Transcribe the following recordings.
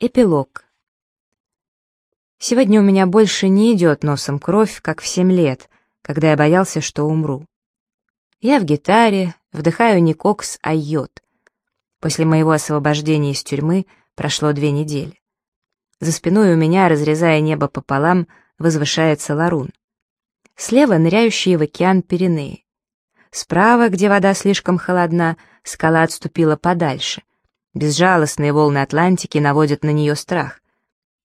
Эпилог. Сегодня у меня больше не идет носом кровь, как в семь лет, когда я боялся, что умру. Я в гитаре, вдыхаю не кокс, а йод. После моего освобождения из тюрьмы прошло две недели. За спиной у меня, разрезая небо пополам, возвышается Ларун. Слева ныряющие в океан Пиренеи. Справа, где вода слишком холодна, скала отступила подальше. Безжалостные волны Атлантики наводят на нее страх.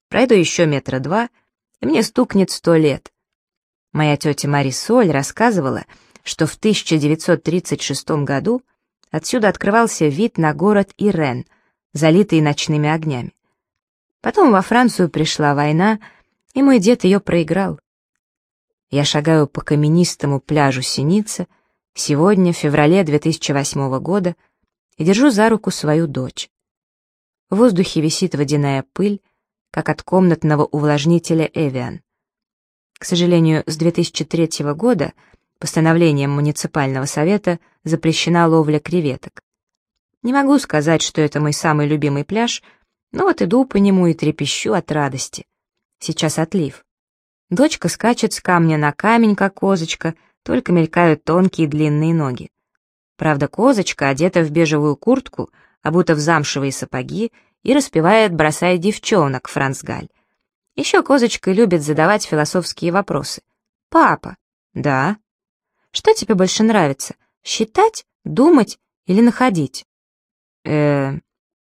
Пройду еще метра два, и мне стукнет сто лет. Моя тетя Мари Соль рассказывала, что в 1936 году отсюда открывался вид на город Ирен, залитый ночными огнями. Потом во Францию пришла война, и мой дед ее проиграл. Я шагаю по каменистому пляжу Синица, сегодня, в феврале 2008 года, и держу за руку свою дочь. В воздухе висит водяная пыль, как от комнатного увлажнителя «Эвиан». К сожалению, с 2003 года постановлением муниципального совета запрещена ловля креветок. Не могу сказать, что это мой самый любимый пляж, но вот иду по нему и трепещу от радости. Сейчас отлив. Дочка скачет с камня на камень, как козочка, только мелькают тонкие длинные ноги. Правда, козочка одета в бежевую куртку, обута в замшевые сапоги и распевает «Бросай девчонок» Франц Галь. Еще козочка любит задавать философские вопросы. «Папа». «Да». «Что тебе больше нравится? Считать, думать или находить?» э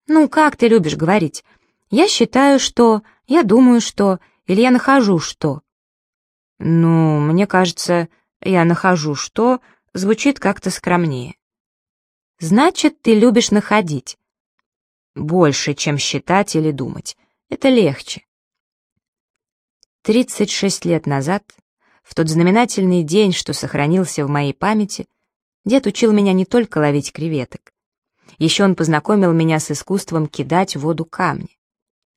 «Ну, как ты любишь говорить? Я считаю, что, я думаю, что, или я нахожу, что?» «Ну, мне кажется, я нахожу, что» звучит как-то скромнее. Значит, ты любишь находить. Больше, чем считать или думать. Это легче. 36 лет назад, в тот знаменательный день, что сохранился в моей памяти, дед учил меня не только ловить креветок. Еще он познакомил меня с искусством кидать в воду камни.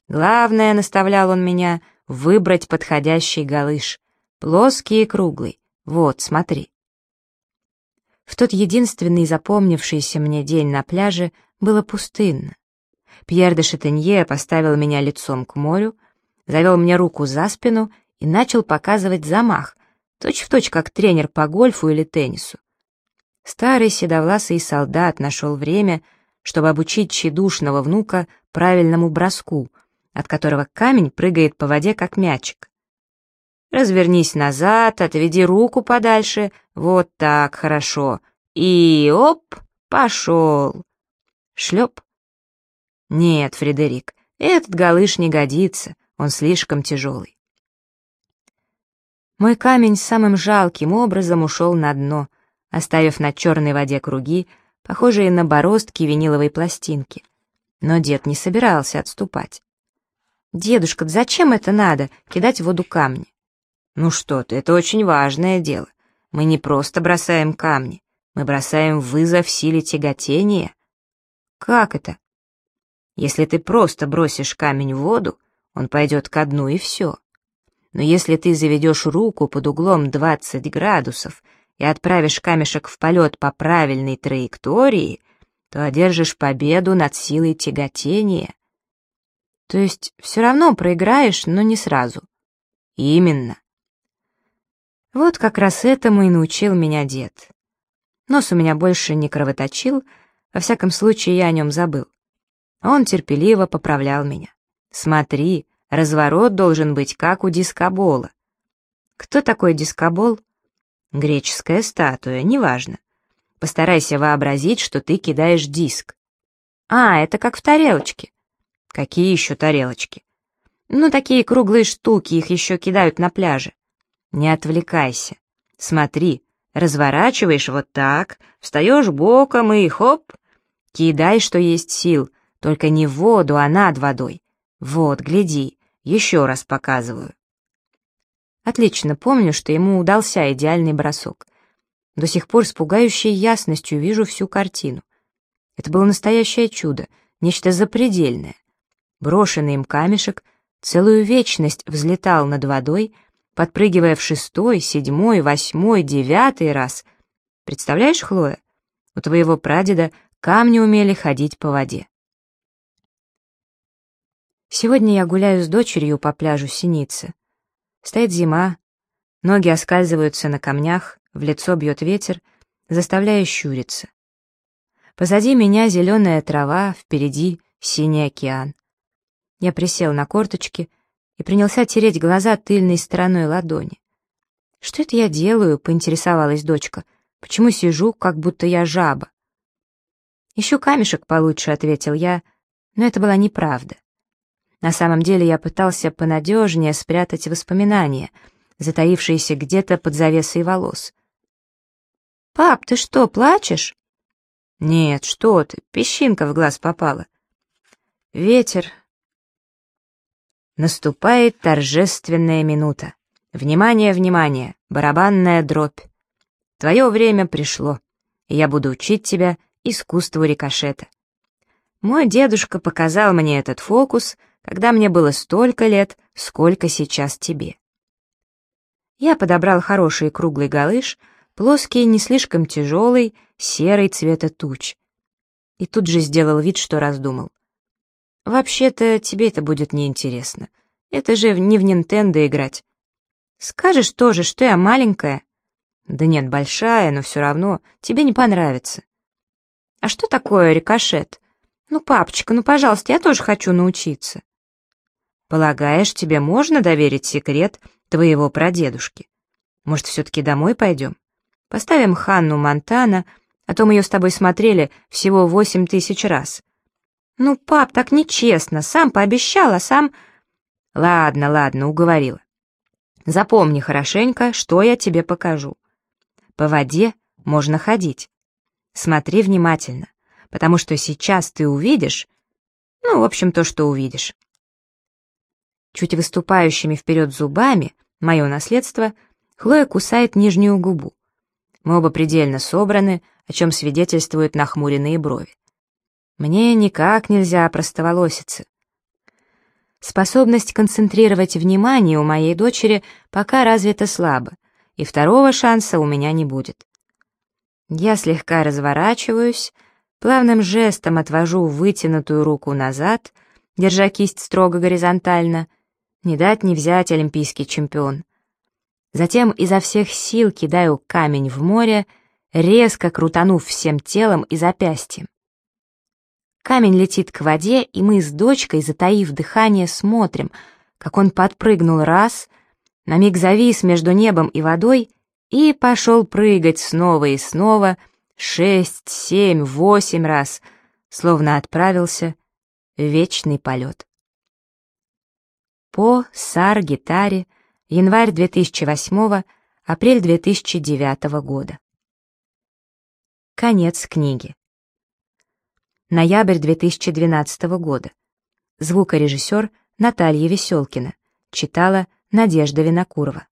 Главное, наставлял он меня, выбрать подходящий галыш, плоский и круглый. Вот, смотри. В тот единственный запомнившийся мне день на пляже было пустынно. Пьер де Шатенье поставил меня лицом к морю, завел мне руку за спину и начал показывать замах, точь-в-точь точь как тренер по гольфу или теннису. Старый седовласый солдат нашел время, чтобы обучить тщедушного внука правильному броску, от которого камень прыгает по воде, как мячик. Развернись назад, отведи руку подальше. Вот так, хорошо. И оп, пошел. Шлеп. Нет, Фредерик, этот галыш не годится, он слишком тяжелый. Мой камень самым жалким образом ушел на дно, оставив на черной воде круги, похожие на бороздки виниловой пластинки. Но дед не собирался отступать. «Дедушка, зачем это надо, кидать в воду камни?» «Ну что ты, это очень важное дело. Мы не просто бросаем камни, мы бросаем вызов силе тяготения». «Как это?» «Если ты просто бросишь камень в воду, он пойдет ко дну и все. Но если ты заведешь руку под углом 20 градусов и отправишь камешек в полет по правильной траектории, то одержишь победу над силой тяготения. То есть все равно проиграешь, но не сразу. Именно. Вот как раз этому и научил меня дед. Нос у меня больше не кровоточил, во всяком случае я о нем забыл. Он терпеливо поправлял меня. Смотри, разворот должен быть как у дискобола. Кто такой дискобол? Греческая статуя, неважно. Постарайся вообразить, что ты кидаешь диск. А, это как в тарелочке. Какие еще тарелочки? Ну, такие круглые штуки, их еще кидают на пляже. Не отвлекайся. Смотри, разворачиваешь вот так, встаешь боком и хоп, кидай, что есть сил, только не в воду, а над водой. Вот, гляди, еще раз показываю. Отлично помню, что ему удался идеальный бросок. До сих пор с пугающей ясностью вижу всю картину. Это было настоящее чудо, нечто запредельное. Брошенный им камешек целую вечность взлетал над водой, подпрыгивая в шестой, седьмой, восьмой, девятый раз. Представляешь, Хлоя, у твоего прадеда камни умели ходить по воде. Сегодня я гуляю с дочерью по пляжу Синицы. Стоит зима, ноги оскальзываются на камнях, в лицо бьет ветер, заставляя щуриться. Позади меня зеленая трава, впереди синий океан. Я присел на корточки и принялся тереть глаза тыльной стороной ладони. «Что это я делаю?» — поинтересовалась дочка. «Почему сижу, как будто я жаба?» «Ищу камешек получше», — ответил я, но это была неправда. На самом деле я пытался понадежнее спрятать воспоминания, затаившиеся где-то под завесой волос. «Пап, ты что, плачешь?» «Нет, что ты, песчинка в глаз попала». Ветер. Наступает торжественная минута. Внимание, внимание, барабанная дробь. Твое время пришло, и я буду учить тебя искусству рикошета. Мой дедушка показал мне этот фокус — когда мне было столько лет, сколько сейчас тебе. Я подобрал хороший круглый галыш, плоский, не слишком тяжелый, серый цвета туч. И тут же сделал вид, что раздумал. «Вообще-то тебе это будет неинтересно. Это же не в Нинтендо играть. Скажешь тоже, что я маленькая?» «Да нет, большая, но все равно тебе не понравится». «А что такое рикошет?» «Ну, папочка, ну, пожалуйста, я тоже хочу научиться». Полагаешь, тебе можно доверить секрет твоего прадедушки? Может, все-таки домой пойдем? Поставим Ханну Монтана, а то мы ее с тобой смотрели всего восемь тысяч раз. Ну, пап, так нечестно, сам пообещал, а сам... Ладно, ладно, уговорила. Запомни хорошенько, что я тебе покажу. По воде можно ходить. Смотри внимательно, потому что сейчас ты увидишь... Ну, в общем, то, что увидишь. Чуть выступающими вперед зубами, мое наследство, Хлоя кусает нижнюю губу. Мы оба предельно собраны, о чем свидетельствуют нахмуренные брови. Мне никак нельзя простоволоситься. Способность концентрировать внимание у моей дочери пока развита слабо, и второго шанса у меня не будет. Я слегка разворачиваюсь, плавным жестом отвожу вытянутую руку назад, держа кисть строго горизонтально — не дать не взять олимпийский чемпион. Затем изо всех сил кидаю камень в море, резко крутанув всем телом и запястьем. Камень летит к воде, и мы с дочкой, затаив дыхание, смотрим, как он подпрыгнул раз, на миг завис между небом и водой и пошел прыгать снова и снова, шесть, семь, восемь раз, словно отправился в вечный полет. По Сар гитаре, январь 2008, апрель 2009 года. Конец книги. Ноябрь 2012 года. Звукорежиссер Наталья Веселкина. Читала Надежда Винокурова.